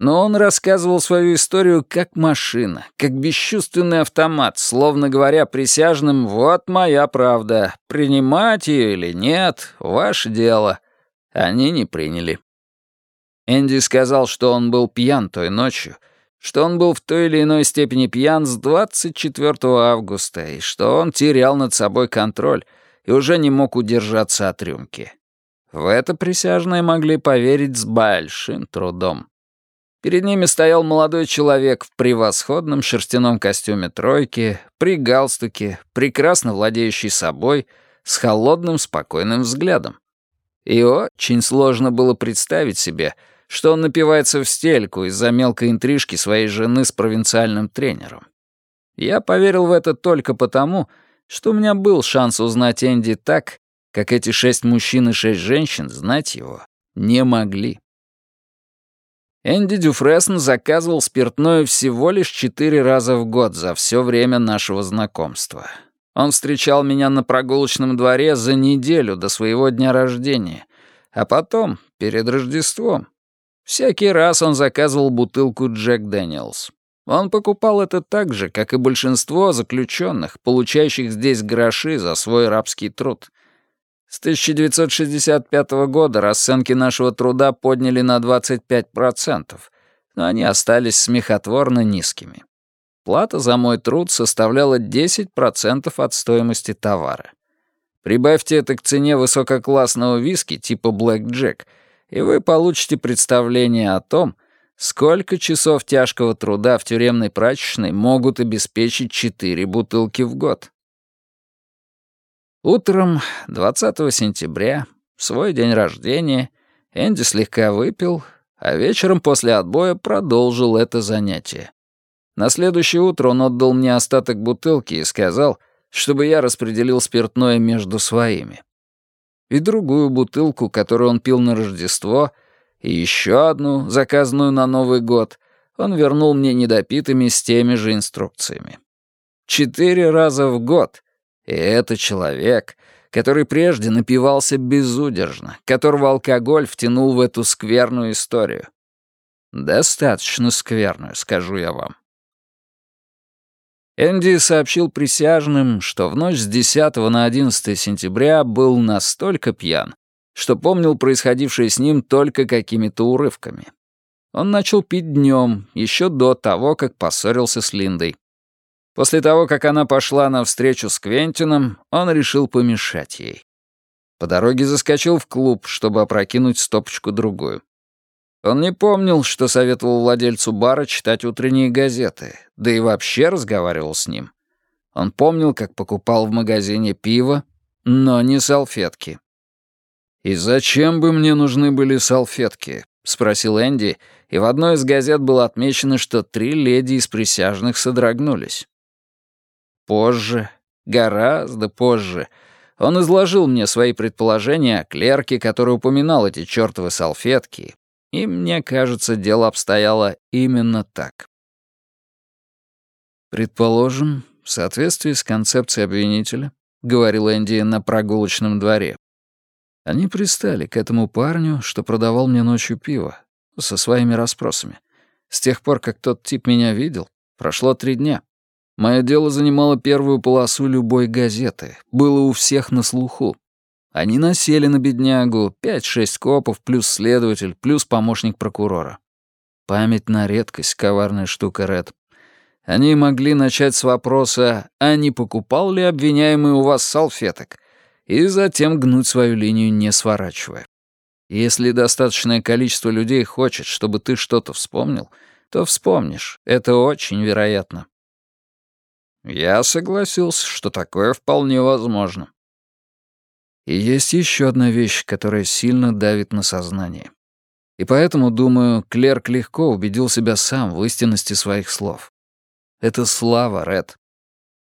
Но он рассказывал свою историю как машина, как бесчувственный автомат, словно говоря присяжным «Вот моя правда, принимать ее или нет, ваше дело». Они не приняли. Энди сказал, что он был пьян той ночью, что он был в той или иной степени пьян с 24 августа, и что он терял над собой контроль и уже не мог удержаться от рюмки. В это присяжные могли поверить с большим трудом. Перед ними стоял молодой человек в превосходном шерстяном костюме тройки, при галстуке, прекрасно владеющий собой, с холодным спокойным взглядом. И очень сложно было представить себе, что он напивается в стельку из-за мелкой интрижки своей жены с провинциальным тренером. Я поверил в это только потому, что у меня был шанс узнать Энди так, как эти шесть мужчин и шесть женщин знать его не могли. Энди Дюфрессен заказывал спиртное всего лишь четыре раза в год за все время нашего знакомства. Он встречал меня на прогулочном дворе за неделю до своего дня рождения, а потом, перед Рождеством. Всякий раз он заказывал бутылку Джек Дэниелс. Он покупал это так же, как и большинство заключенных, получающих здесь гроши за свой рабский труд. С 1965 года расценки нашего труда подняли на 25%, но они остались смехотворно низкими. Плата за мой труд составляла 10% от стоимости товара. Прибавьте это к цене высококлассного виски типа Black Jack, и вы получите представление о том, сколько часов тяжкого труда в тюремной прачечной могут обеспечить 4 бутылки в год. Утром 20 сентября, в свой день рождения, Энди слегка выпил, а вечером после отбоя продолжил это занятие. На следующее утро он отдал мне остаток бутылки и сказал, чтобы я распределил спиртное между своими. И другую бутылку, которую он пил на Рождество, и еще одну, заказанную на Новый год, он вернул мне недопитыми с теми же инструкциями. Четыре раза в год — и это человек, который прежде напивался безудержно, которого алкоголь втянул в эту скверную историю. Достаточно скверную, скажу я вам. Энди сообщил присяжным, что в ночь с 10 на 11 сентября был настолько пьян, что помнил происходившее с ним только какими-то урывками. Он начал пить днем, еще до того, как поссорился с Линдой. После того, как она пошла на встречу с Квентином, он решил помешать ей. По дороге заскочил в клуб, чтобы опрокинуть стопочку-другую. Он не помнил, что советовал владельцу бара читать утренние газеты, да и вообще разговаривал с ним. Он помнил, как покупал в магазине пиво, но не салфетки. «И зачем бы мне нужны были салфетки?» — спросил Энди, и в одной из газет было отмечено, что три леди из присяжных содрогнулись. Позже, гораздо позже, он изложил мне свои предположения о клерке, который упоминал эти чертовы салфетки, и мне кажется, дело обстояло именно так. «Предположим, в соответствии с концепцией обвинителя», — говорил Энди на прогулочном дворе, они пристали к этому парню, что продавал мне ночью пиво, со своими расспросами. С тех пор, как тот тип меня видел, прошло три дня. Мое дело занимало первую полосу любой газеты, было у всех на слуху. Они насели на беднягу, пять-шесть копов, плюс следователь, плюс помощник прокурора. Память на редкость, коварная штука, Ред. Они могли начать с вопроса, а не покупал ли обвиняемый у вас салфеток, и затем гнуть свою линию, не сворачивая. Если достаточное количество людей хочет, чтобы ты что-то вспомнил, то вспомнишь, это очень вероятно. Я согласился, что такое вполне возможно. И есть еще одна вещь, которая сильно давит на сознание. И поэтому, думаю, клерк легко убедил себя сам в истинности своих слов. Это слава, Ред.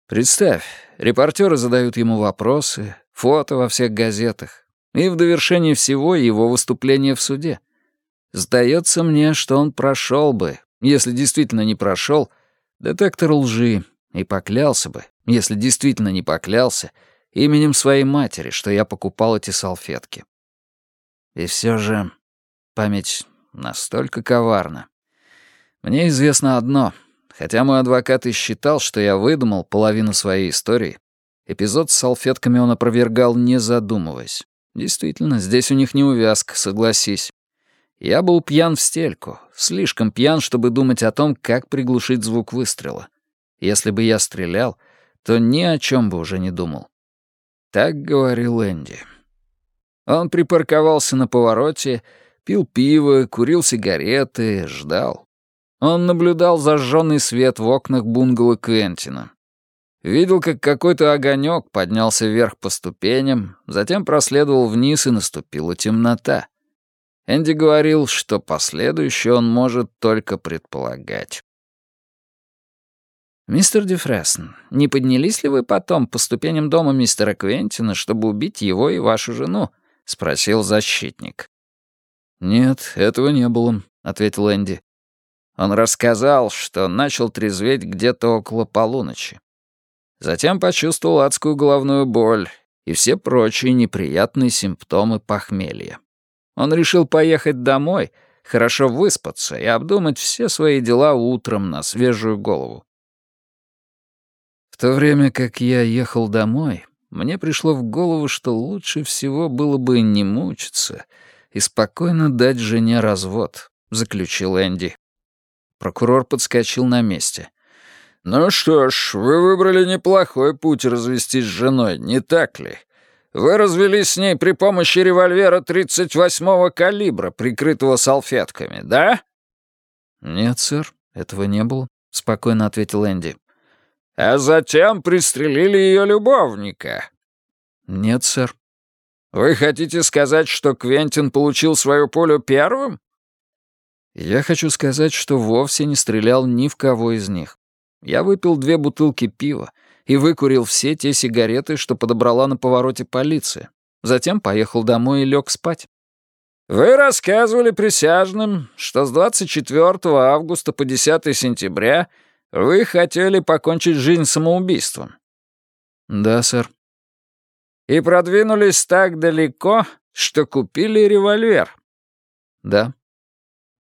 Представь, репортеры задают ему вопросы, фото во всех газетах, и в довершении всего его выступление в суде. Сдается мне, что он прошел бы, если действительно не прошел, детектор лжи, и поклялся бы, если действительно не поклялся, именем своей матери, что я покупал эти салфетки. И все же память настолько коварна. Мне известно одно. Хотя мой адвокат и считал, что я выдумал половину своей истории, эпизод с салфетками он опровергал, не задумываясь. Действительно, здесь у них не увязка, согласись. Я был пьян в стельку, слишком пьян, чтобы думать о том, как приглушить звук выстрела. Если бы я стрелял, то ни о чем бы уже не думал. Так говорил Энди. Он припарковался на повороте, пил пиво, курил сигареты, ждал. Он наблюдал зажженный свет в окнах бунгало Квентина. Видел, как какой-то огонек поднялся вверх по ступеням, затем проследовал вниз и наступила темнота. Энди говорил, что последующее он может только предполагать. «Мистер Дефреssen, не поднялись ли вы потом по ступеням дома мистера Квентина, чтобы убить его и вашу жену?» — спросил защитник. «Нет, этого не было», — ответил Энди. Он рассказал, что начал трезветь где-то около полуночи. Затем почувствовал адскую головную боль и все прочие неприятные симптомы похмелья. Он решил поехать домой, хорошо выспаться и обдумать все свои дела утром на свежую голову. В то время как я ехал домой, мне пришло в голову, что лучше всего было бы не мучиться и спокойно дать жене развод, заключил Энди. Прокурор подскочил на месте. «Ну что ж, вы выбрали неплохой путь развестись с женой, не так ли? Вы развелись с ней при помощи револьвера 38-го калибра, прикрытого салфетками, да?» «Нет, сэр, этого не было», — спокойно ответил Энди. А затем пристрелили ее любовника. Нет, сэр. Вы хотите сказать, что Квентин получил свою пулю первым? Я хочу сказать, что вовсе не стрелял ни в кого из них. Я выпил две бутылки пива и выкурил все те сигареты, что подобрала на повороте полиция. Затем поехал домой и лег спать. Вы рассказывали присяжным, что с 24 августа по 10 сентября вы хотели покончить жизнь самоубийством? Да, сэр. И продвинулись так далеко, что купили револьвер? Да.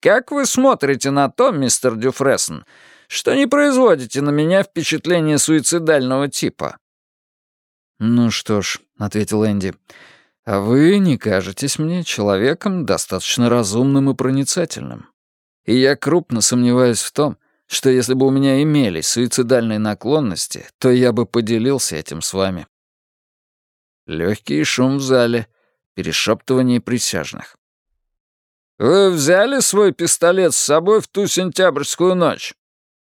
Как вы смотрите на то, мистер Дюфрессен, что не производите на меня впечатление суицидального типа? Ну что ж, ответил Энди, а вы не кажетесь мне человеком достаточно разумным и проницательным. И я крупно сомневаюсь в том, что если бы у меня имелись суицидальные наклонности, то я бы поделился этим с вами. Легкий шум в зале, перешептывание присяжных. «Вы взяли свой пистолет с собой в ту сентябрьскую ночь?»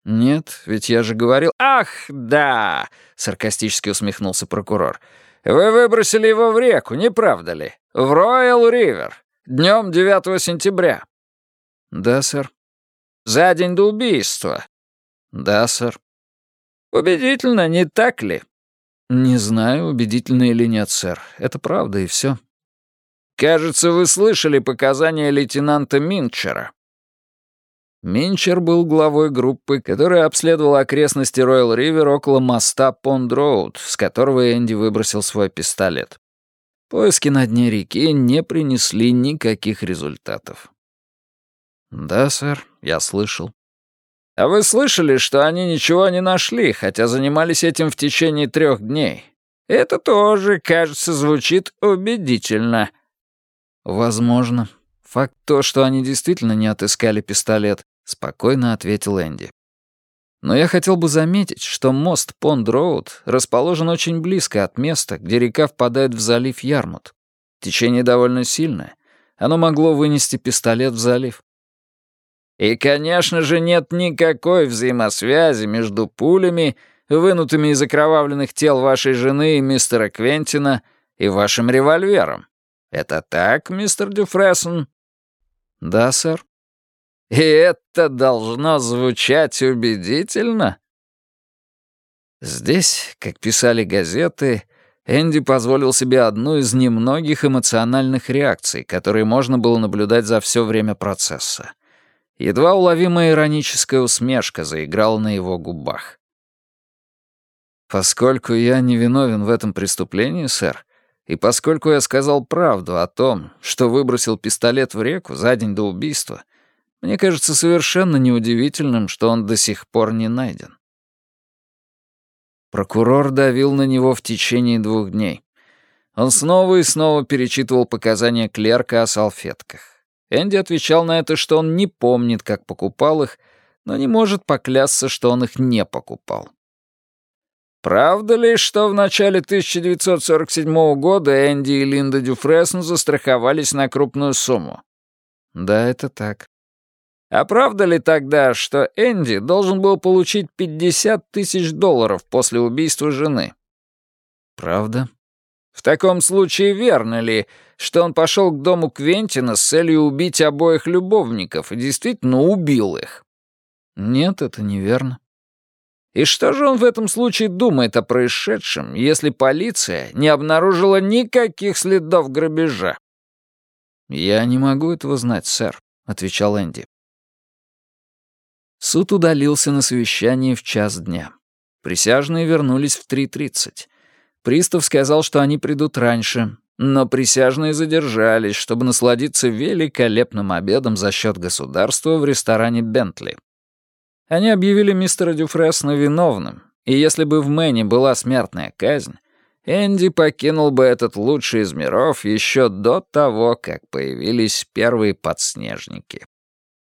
«Нет, ведь я же говорил...» «Ах, да!» — саркастически усмехнулся прокурор. «Вы выбросили его в реку, не правда ли? В Роyal Ривер, днем 9 сентября». «Да, сэр». За день до убийства?» «Да, сэр». «Убедительно, не так ли?» «Не знаю, убедительно или нет, сэр. Это правда, и все. «Кажется, вы слышали показания лейтенанта Минчера». Минчер был главой группы, которая обследовала окрестности Роyal-Ривер около моста Понд-Роуд, с которого Энди выбросил свой пистолет. Поиски на дне реки не принесли никаких результатов. «Да, сэр, я слышал». «А вы слышали, что они ничего не нашли, хотя занимались этим в течение трех дней? Это тоже, кажется, звучит убедительно». «Возможно. Факт то, что они действительно не отыскали пистолет», — спокойно ответил Энди. «Но я хотел бы заметить, что мост Понд-Роуд расположен очень близко от места, где река впадает в залив Ярмут. Течение довольно сильное. Оно могло вынести пистолет в залив. И, конечно же, нет никакой взаимосвязи между пулями, вынутыми из окровавленных тел вашей жены и мистера Квентина, и вашим револьвером. Это так, мистер Дюфрессон? Да, сэр. И это должно звучать убедительно? Здесь, как писали газеты, Энди позволил себе одну из немногих эмоциональных реакций, которые можно было наблюдать за все время процесса. Едва уловимая ироническая усмешка заиграла на его губах. «Поскольку я не виновен в этом преступлении, сэр, и поскольку я сказал правду о том, что выбросил пистолет в реку за день до убийства, Мне кажется совершенно неудивительным, что он до сих пор не найден. Прокурор давил на него в течение двух дней. Он снова и снова перечитывал показания клерка о салфетках. Энди отвечал на это, что он не помнит, как покупал их, но не может поклясться, что он их не покупал. Правда ли, что в начале 1947 года Энди и Линда Дюфресно застраховались на крупную сумму? Да, это так. А правда ли тогда, что Энди должен был получить 50 тысяч долларов после убийства жены? Правда. В таком случае верно ли, что он пошел к дому Квентина с целью убить обоих любовников и действительно убил их? Нет, это неверно. И что же он в этом случае думает о происшедшем, если полиция не обнаружила никаких следов грабежа? «Я не могу этого знать, сэр», — отвечал Энди. Суд удалился на совещание в час дня. Присяжные вернулись в 3.30. Пристав сказал, что они придут раньше, но присяжные задержались, чтобы насладиться великолепным обедом за счет государства в ресторане «Бентли». Они объявили мистера Дюфресно виновным, и если бы в Мэне была смертная казнь, Энди покинул бы этот лучший из миров еще до того, как появились первые подснежники.